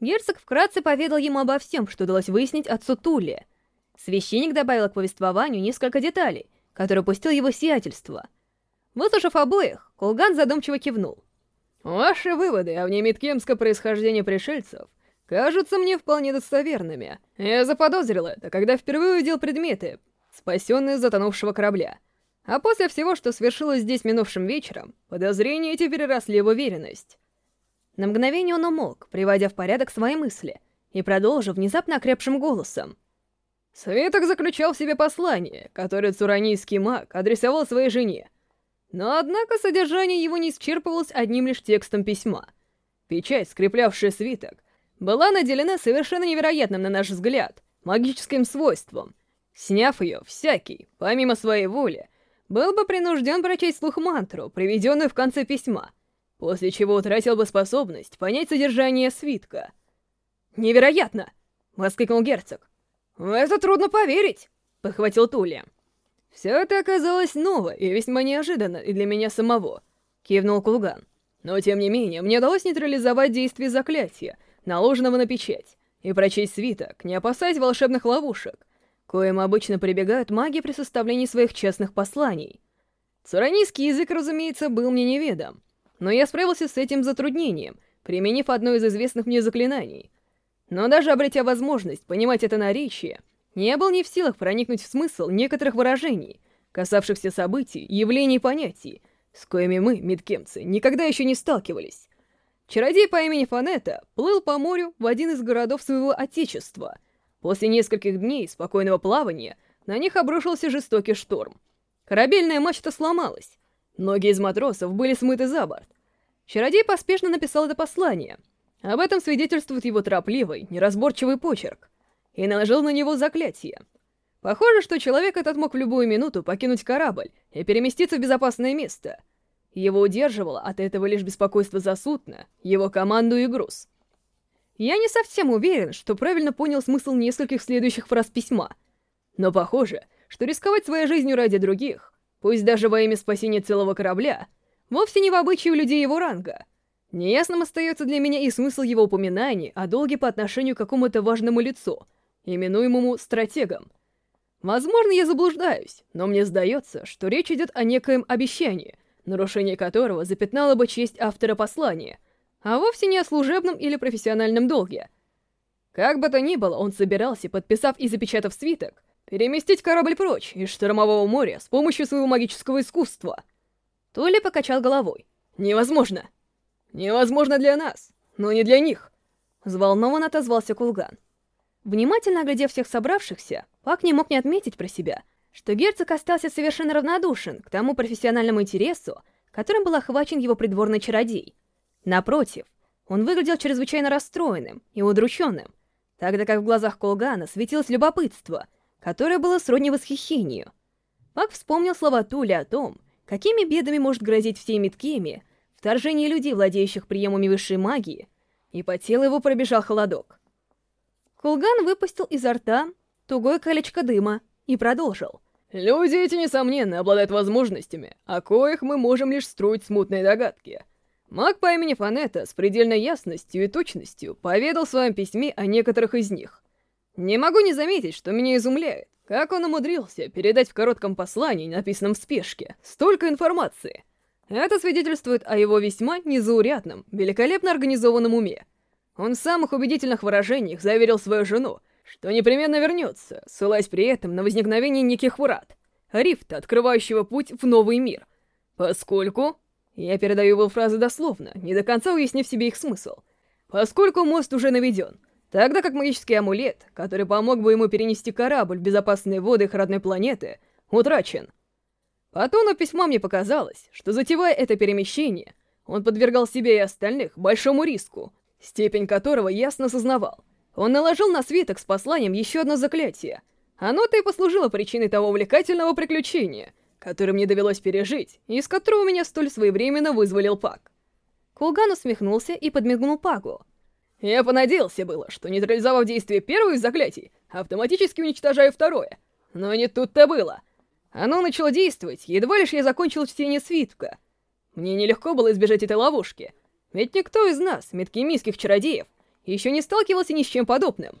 Герцог вкратце поведал ему обо всем, что удалось выяснить отцу Туле. Священник добавил к повествованию несколько деталей, которые пустил его сиятельство. Выслушав обоих, Кулган задумчиво кивнул. «Ваши выводы о внемиткемском происхождении пришельцев кажутся мне вполне достоверными. Я заподозрил это, когда впервые увидел предметы, спасенные с затонувшего корабля. А после всего, что свершилось здесь минувшим вечером, подозрения эти переросли в уверенность. На мгновение он умолк, приводя в порядок свои мысли, и продолжил внезапно окрепшим голосом. Свиток заключал в себе послание, которое цуранийский маг адресовал своей жене. Но однако содержание его не исчерпывалось одним лишь текстом письма. Печать, скреплявшая свиток, была наделена совершенно невероятным, на наш взгляд, магическим свойством. Сняв ее, всякий, помимо своей воли, был бы принужден прочесть слух мантру, приведенную в конце письма, после чего утратил бы способность понять содержание свитка. «Невероятно!» — воскликнул герцог. «В это трудно поверить!» — подхватил Туля. «Все это оказалось ново и весьма неожиданно и для меня самого», — кивнул Кулган. «Но тем не менее, мне удалось нейтрализовать действие заклятия, наложенного на печать, и прочесть свиток, не опасаясь волшебных ловушек, коим обычно прибегают маги при составлении своих честных посланий. Цуранийский язык, разумеется, был мне неведом, но я справился с этим затруднением, применив одно из известных мне заклинаний. Но даже обретя возможность понимать это наречие, не был не в силах проникнуть в смысл некоторых выражений, касавшихся событий, явлений и понятий, с коими мы, медкемцы, никогда еще не сталкивались. Чародей по имени Фанета плыл по морю в один из городов своего отечества — После нескольких дней спокойного плавания на них обрушился жестокий шторм. Корабельная мачта сломалась. Многие из матросов были смыты за борт. Чародей поспешно написал это послание. Об этом свидетельствует его торопливый, неразборчивый почерк. И наложил на него заклятие. Похоже, что человек этот мог в любую минуту покинуть корабль и переместиться в безопасное место. Его удерживало от этого лишь беспокойство за судно, его команду и груз. Я не совсем уверен, что правильно понял смысл нескольких следующих фраз письма. Но похоже, что рисковать своей жизнью ради других, пусть даже во имя спасения целого корабля, вовсе не в обычае людей его ранга. Неясным остается для меня и смысл его упоминаний о долге по отношению к какому-то важному лицу, именуемому стратегом. Возможно, я заблуждаюсь, но мне сдается, что речь идет о некоем обещании, нарушение которого запятнало бы честь автора послания — а вовсе не о служебном или профессиональном долге. Как бы то ни было, он собирался, подписав и запечатав свиток, переместить корабль прочь из штормового моря с помощью своего магического искусства. Толи покачал головой. «Невозможно!» «Невозможно для нас, но не для них!» Взволнованно отозвался Кулган. Внимательно оглядев всех собравшихся, Пак не мог не отметить про себя, что герцог остался совершенно равнодушен к тому профессиональному интересу, которым был охвачен его придворный чародей — Напротив, он выглядел чрезвычайно расстроенным и удрученным, тогда как в глазах Колгана светилось любопытство, которое было сродни восхищению. Пак вспомнил слова Тули о том, какими бедами может грозить всей Миткеме вторжение людей, владеющих приемами высшей магии, и по телу его пробежал холодок. Кулган выпустил изо рта тугое колечко дыма и продолжил. «Люди эти, несомненно, обладают возможностями, о коих мы можем лишь строить смутные догадки. Маг по имени Фанета с предельной ясностью и точностью поведал в своем письме о некоторых из них. Не могу не заметить, что меня изумляет, как он умудрился передать в коротком послании, написанном в спешке, столько информации. Это свидетельствует о его весьма незаурядном, великолепно организованном уме. Он в самых убедительных выражениях заверил свою жену, что непременно вернется, ссылаясь при этом на возникновение неких врат, рифта, открывающего путь в новый мир. Поскольку я передаю его фразы дословно, не до конца уяснив себе их смысл. Поскольку мост уже наведен, тогда как магический амулет, который помог бы ему перенести корабль в безопасные воды их родной планеты, утрачен. По тону письма мне показалось, что затевая это перемещение, он подвергал себя и остальных большому риску, степень которого ясно сознавал. Он наложил на свиток с посланием еще одно заклятие. Оно-то и послужило причиной того увлекательного приключения, который мне довелось пережить, и из которого меня столь своевременно вызволил Пак. Кулган усмехнулся и подмигнул Пагу. Я понадеялся было, что нейтрализовав действие первого из заклятий, автоматически уничтожаю второе. Но не тут-то было. Оно начало действовать, едва лишь я закончил чтение свитка. Мне нелегко было избежать этой ловушки, ведь никто из нас, меткемийских чародеев, еще не сталкивался ни с чем подобным.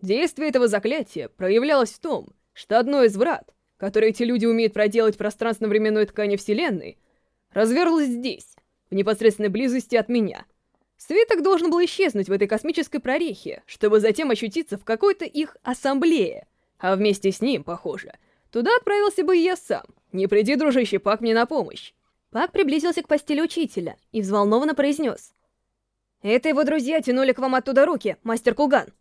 Действие этого заклятия проявлялось в том, что одно из врат, которые эти люди умеют проделать в пространственно-временной ткани Вселенной, разверзлось здесь, в непосредственной близости от меня. Свиток должен был исчезнуть в этой космической прорехе, чтобы затем ощутиться в какой-то их ассамблее, а вместе с ним, похоже, туда отправился бы и я сам. Не приди, дружище, Пак мне на помощь. Пак приблизился к постели учителя и взволнованно произнес. «Это его друзья тянули к вам оттуда руки, мастер Куган.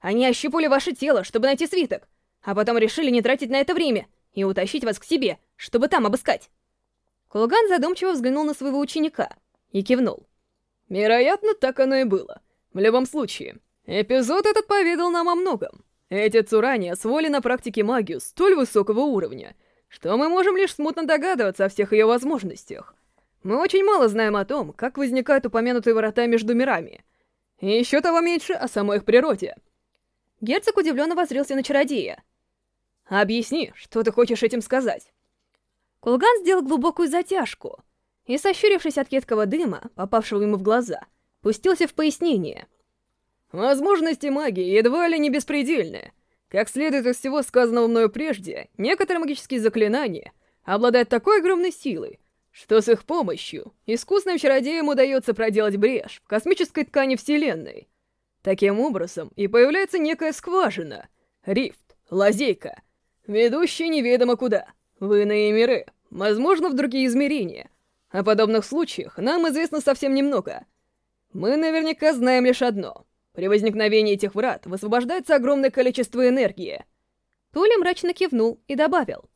Они ощупали ваше тело, чтобы найти свиток, а потом решили не тратить на это время и утащить вас к себе, чтобы там обыскать». Кулган задумчиво взглянул на своего ученика и кивнул. Вероятно, так оно и было. В любом случае, эпизод этот поведал нам о многом. Эти Цурани освоили на практике магию столь высокого уровня, что мы можем лишь смутно догадываться о всех ее возможностях. Мы очень мало знаем о том, как возникают упомянутые врата между мирами. И еще того меньше о самой их природе. Герцог удивленно воззрился на чародея. «Объясни, что ты хочешь этим сказать?» Кулган сделал глубокую затяжку и, сощурившись от едкого дыма, попавшего ему в глаза, пустился в пояснение. «Возможности магии едва ли не беспредельны. Как следует из всего сказанного мною прежде, некоторые магические заклинания обладают такой огромной силой, что с их помощью искусным чародеям удается проделать брешь в космической ткани Вселенной. Таким образом и появляется некая скважина, рифт, лазейка, ведущая неведомо куда, в иные миры, возможно, в другие измерения. О подобных случаях нам известно совсем немного. Мы наверняка знаем лишь одно. При возникновении этих врат высвобождается огромное количество энергии. Туля мрачно кивнул и добавил.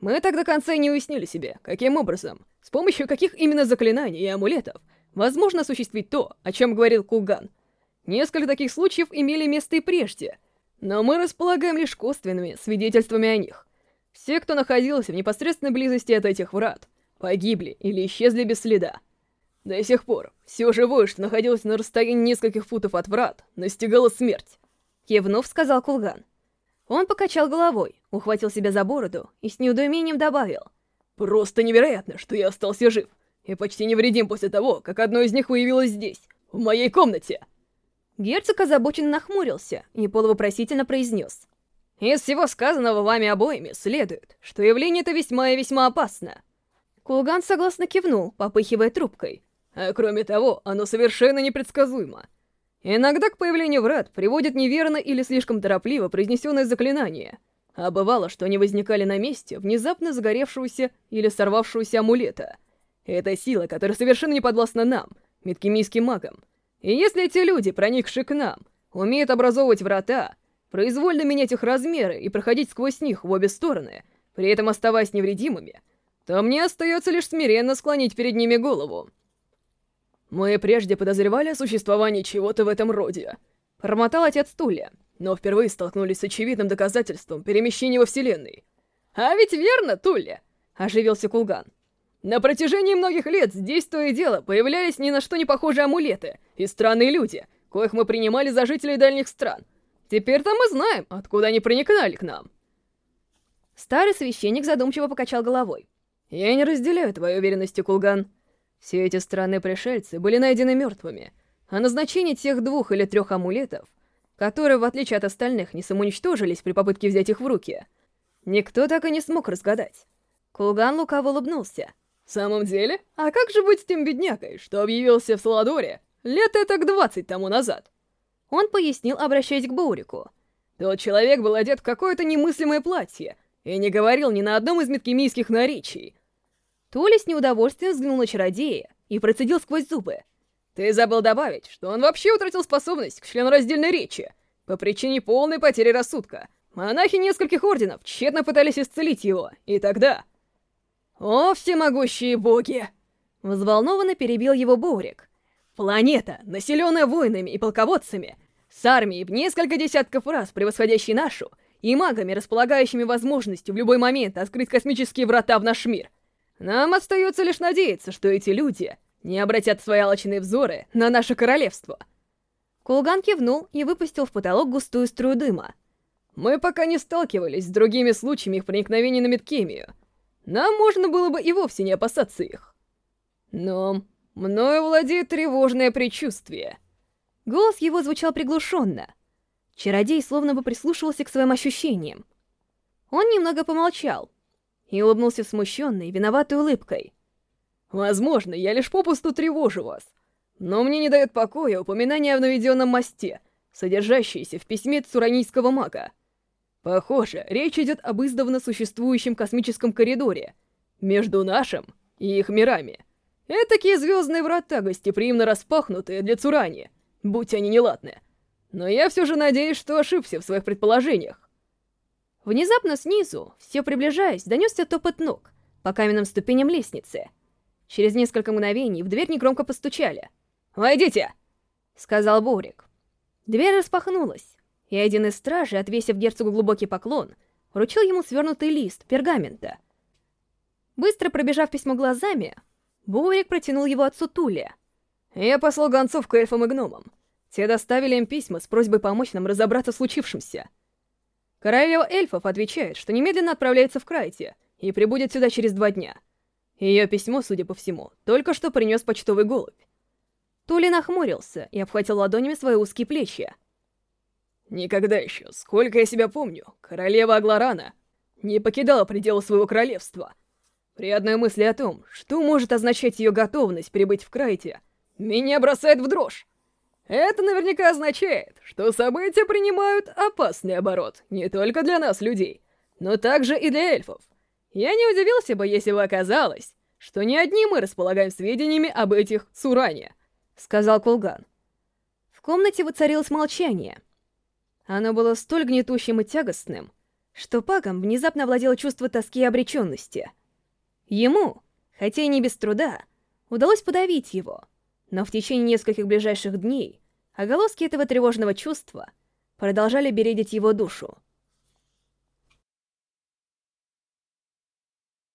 Мы так до конца и не уяснили себе, каким образом, с помощью каких именно заклинаний и амулетов возможно осуществить то, о чем говорил Куган. Несколько таких случаев имели место и прежде, но мы располагаем лишь косвенными свидетельствами о них. Все, кто находился в непосредственной близости от этих врат, погибли или исчезли без следа. До сих пор все живое, что находилось на расстоянии нескольких футов от врат, настигало смерть. Кивнув, сказал Кулган. Он покачал головой, ухватил себя за бороду и с неудоумением добавил. «Просто невероятно, что я остался жив, и почти невредим после того, как одно из них появилось здесь, в моей комнате!» Герцог озабоченно нахмурился и полувопросительно произнес. Из всего сказанного вами обоими следует, что явление это весьма и весьма опасно. Кулган согласно кивнул, попыхивая трубкой. А кроме того, оно совершенно непредсказуемо. Иногда к появлению врат приводит неверно или слишком торопливо произнесенное заклинание. А бывало, что они возникали на месте внезапно загоревшегося или сорвавшегося амулета. Это сила, которая совершенно не подвластна нам, медкемийским магам. И если эти люди, проникшие к нам, умеют образовывать врата, произвольно менять их размеры и проходить сквозь них в обе стороны, при этом оставаясь невредимыми, то мне остается лишь смиренно склонить перед ними голову. Мы прежде подозревали о существовании чего-то в этом роде. Промотал отец Туля, но впервые столкнулись с очевидным доказательством перемещения во Вселенной. А ведь верно, Туля? Оживился Кулган. На протяжении многих лет здесь то и дело появлялись ни на что не похожие амулеты и странные люди, коих мы принимали за жителей дальних стран — Теперь-то мы знаем, откуда они проникали к нам. Старый священник задумчиво покачал головой. Я не разделяю твою уверенность, Кулган. Все эти странные пришельцы были найдены мертвыми, а назначение тех двух или трех амулетов, которые, в отличие от остальных, не самоуничтожились при попытке взять их в руки, никто так и не смог разгадать. Кулган лукаво улыбнулся. «В самом деле? А как же быть с тем беднякой, что объявился в Саладоре лет это к двадцать тому назад?» Он пояснил, обращаясь к Боурику. Тот человек был одет в какое-то немыслимое платье и не говорил ни на одном из меткемийских наречий. Толи с неудовольствием взглянул на чародея и процедил сквозь зубы. Ты забыл добавить, что он вообще утратил способность к членораздельной речи по причине полной потери рассудка. Монахи нескольких орденов тщетно пытались исцелить его, и тогда... О, всемогущие боги! Взволнованно перебил его Боурик. Планета, населенная воинами и полководцами, с армией в несколько десятков раз превосходящей нашу, и магами, располагающими возможностью в любой момент открыть космические врата в наш мир. Нам остается лишь надеяться, что эти люди не обратят свои алчные взоры на наше королевство. Кулган кивнул и выпустил в потолок густую струю дыма. Мы пока не сталкивались с другими случаями их проникновения на Медкемию. Нам можно было бы и вовсе не опасаться их. Но Мною владеет тревожное предчувствие. Голос его звучал приглушенно. Чародей словно бы прислушивался к своим ощущениям. Он немного помолчал и улыбнулся смущенной, виноватой улыбкой. «Возможно, я лишь попусту тревожу вас, но мне не дает покоя упоминание о наведенном мосте, содержащееся в письме цуранийского мага. Похоже, речь идет об издавна существующем космическом коридоре между нашим и их мирами. Этакие звездные врата гостеприимно распахнутые для Цурани, будь они неладны. Но я все же надеюсь, что ошибся в своих предположениях. Внезапно снизу, все приближаясь, донесся топот ног по каменным ступеням лестницы. Через несколько мгновений в дверь негромко постучали. «Войдите!» — сказал Борик. Дверь распахнулась, и один из стражей, отвесив герцогу глубокий поклон, вручил ему свернутый лист пергамента. Быстро пробежав письмо глазами, Борик протянул его отцу Туле. «Я послал гонцов к эльфам и гномам. Те доставили им письма с просьбой помочь нам разобраться в случившемся. Королева эльфов отвечает, что немедленно отправляется в Крайте и прибудет сюда через два дня. Ее письмо, судя по всему, только что принес почтовый голубь. Тули нахмурился и обхватил ладонями свои узкие плечи. «Никогда еще, сколько я себя помню, королева Агларана не покидала пределы своего королевства. При одной мысли о том, что может означать ее готовность прибыть в Крайте, меня бросает в дрожь. Это наверняка означает, что события принимают опасный оборот не только для нас, людей, но также и для эльфов. Я не удивился бы, если бы оказалось, что не одни мы располагаем сведениями об этих Цуране, — сказал Кулган. В комнате воцарилось молчание. Оно было столь гнетущим и тягостным, что Пагом внезапно овладело чувство тоски и обреченности. Ему, хотя и не без труда, удалось подавить его — но в течение нескольких ближайших дней оголоски этого тревожного чувства продолжали бередить его душу.